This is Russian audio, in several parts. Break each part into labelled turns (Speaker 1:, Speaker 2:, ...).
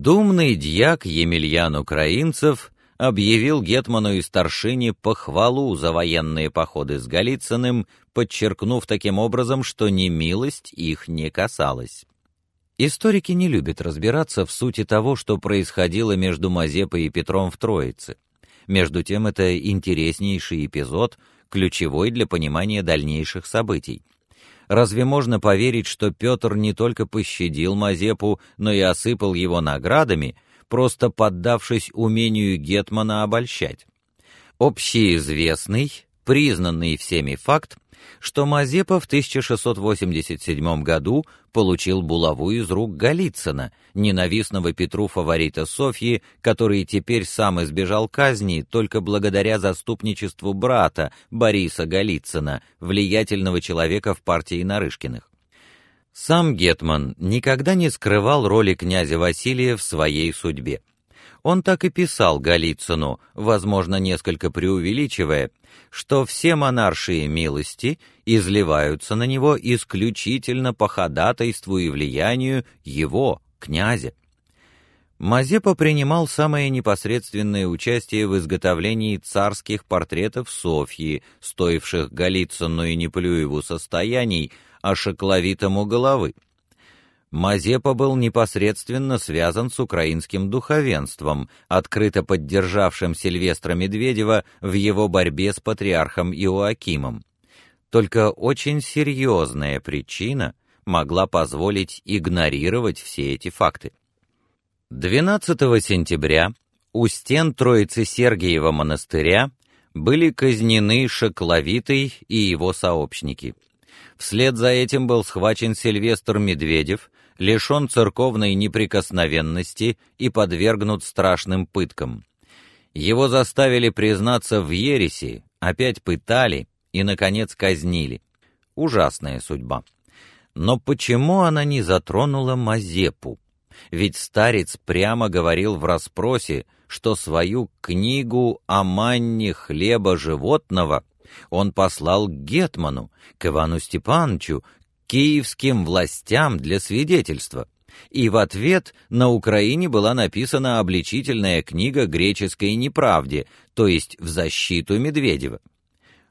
Speaker 1: Думный дьяк Емельян Украинцев объявил гетману и старшине похвалу за военные походы с Голицыным, подчеркнув таким образом, что немилость их не касалась. Историки не любят разбираться в сути того, что происходило между Мазепой и Петром в Троице. Между тем это интереснейший эпизод, ключевой для понимания дальнейших событий. Разве можно поверить, что Петр не только пощадил Мазепу, но и осыпал его наградами, просто поддавшись умению гетмана обольщать? Общеизвестный, признанный всеми факт что Мазепа в 1687 году получил булаву из рук Голицына, ненавистного Петру фаворита Софьи, который теперь сам избежал казни только благодаря заступничеству брата Бориса Голицына, влиятельного человека в партии Нарышкиных. Сам гетман никогда не скрывал роли князя Василия в своей судьбе. Он так и писал Голицыну, возможно, несколько преувеличивая, что все монаршие милости изливаются на него исключительно по ходатайству и влиянию его, князя. Мазепа принимал самое непосредственное участие в изготовлении царских портретов Софьи, стоивших Голицыну и Неплюеву состояний, а Шокловитому головы. Мазепа был непосредственно связан с украинским духовенством, открыто поддержавшим Сильвестра Медведева в его борьбе с патриархом Иоакимом. Только очень серьезная причина могла позволить игнорировать все эти факты. 12 сентября у стен Троицы Сергиева монастыря были казнены Шокловитый и его сообщники. Вслед за этим был схвачен Сильвестр Медведев, лишен церковной неприкосновенности и подвергнут страшным пыткам. Его заставили признаться в ереси, опять пытали и наконец казнили. Ужасная судьба. Но почему она не затронула Мазепу? Ведь старец прямо говорил в расспросе, что свою книгу о манне хлеба животного он послал к гетману, к Ивану Степановичу, киевским властям для свидетельства. И в ответ на Украине была написана обличительная книга греческой неправде, то есть в защиту Медведева.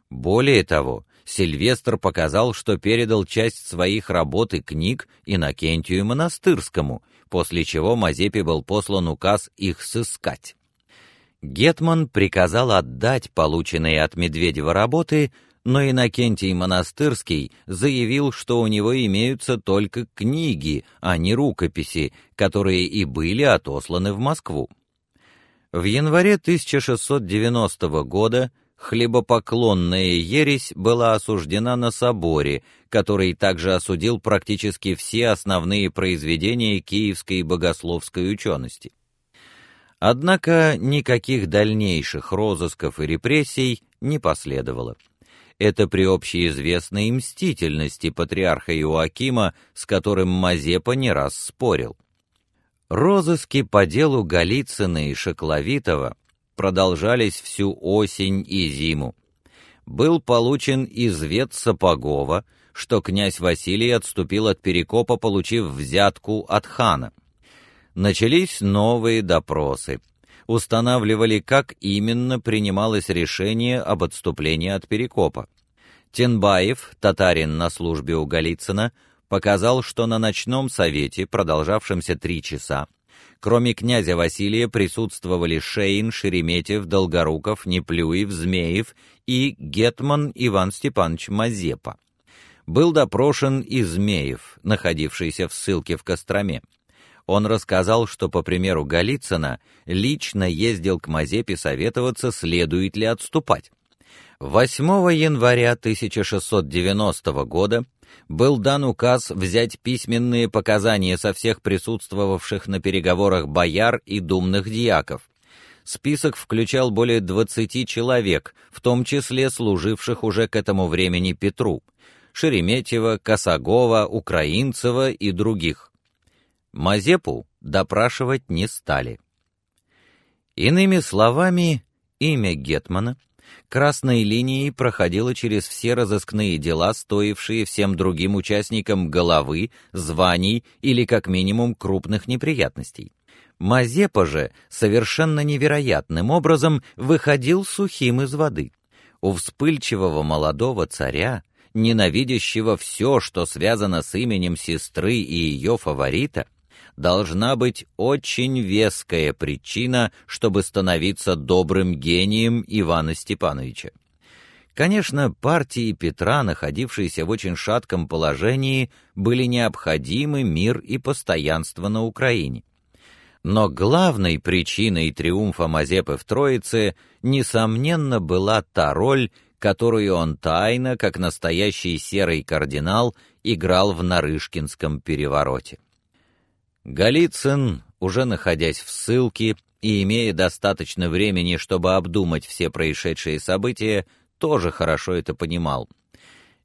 Speaker 1: Более того, Сильвестр показал, что передал часть своих работ и книг Иннокентию Монастырскому, после чего Мазепе был послан указ их сыскать. Гетман приказал отдать полученные от Медведева работы но Иннокентий Монастырский заявил, что у него имеются только книги, а не рукописи, которые и были отосланы в Москву. В январе 1690 года хлебопоклонная ересь была осуждена на соборе, который также осудил практически все основные произведения киевской богословской учености. Однако никаких дальнейших розысков и репрессий не последовало это при общеизвестной мстительности патриарха Иоакима, с которым Мазепа не раз спорил. Розыски по делу Голицына и Шекловитова продолжались всю осень и зиму. Был получен извет Сапогова, что князь Василий отступил от Перекопа, получив взятку от хана. Начались новые допросы. Устанавливали, как именно принималось решение об отступлении от Перекопа. Тенбаев, татарин на службе у Голицына, показал, что на ночном совете, продолжавшемся три часа, кроме князя Василия присутствовали Шейн, Шереметьев, Долгоруков, Неплюев, Змеев и гетман Иван Степанович Мазепа. Был допрошен и Змеев, находившийся в ссылке в Костроме. Он рассказал, что по примеру Голицына лично ездил к Мазепе советоваться, следует ли отступать. 8 января 1690 года был дан указ взять письменные показания со всех присутствовавших на переговорах бояр и думных диаков. Список включал более 20 человек, в том числе служивших уже к этому времени Петру: Шереметьева, Косогова, Украинцева и других. Мазепу допрашивать не стали. Иными словами, имя гетмана Красной линией проходило через все разыскные дела, стоившие всем другим участникам головы, званий или как минимум крупных неприятностей. Мазепа же совершенно невероятным образом выходил сухим из воды. У вспыльчивого молодого царя, ненавидящего все, что связано с именем сестры и ее фаворита, должна быть очень веская причина, чтобы становиться добрым гением Ивана Степановича. Конечно, партии Петра, находившиеся в очень шатком положении, были необходимы мир и постоянство на Украине. Но главной причиной триумфа Мазепы в Троице несомненно была та роль, которую он тайно, как настоящий серый кардинал, играл в Нарышкинском перевороте. Голицын, уже находясь в ссылке и имея достаточно времени, чтобы обдумать все происшедшие события, тоже хорошо это понимал.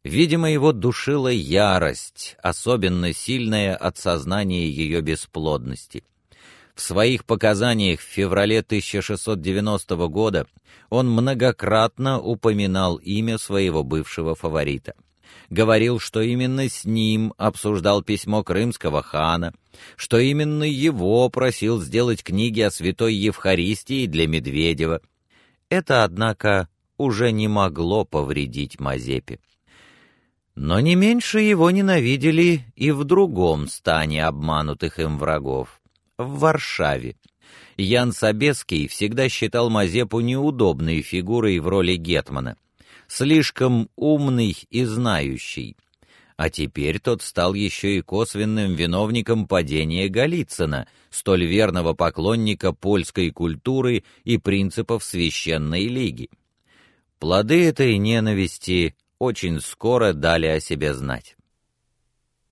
Speaker 1: Видимо, его душила ярость, особенно сильная от сознания ее бесплодности. В своих показаниях в феврале 1690 года он многократно упоминал имя своего бывшего фаворита говорил, что именно с ним обсуждал письмо крымского хана, что именно его просил сделать книги о святой Евхаристии для Медведева. Это, однако, уже не могло повредить Мазепе. Но не меньше его ненавидели и в другом стане обманутых им врагов в Варшаве. Ян Собеский всегда считал Мазепу неудобной фигурой в роли гетмана слишком умный и знающий. А теперь тот стал еще и косвенным виновником падения Голицына, столь верного поклонника польской культуры и принципов священной лиги. Плоды этой ненависти очень скоро дали о себе знать.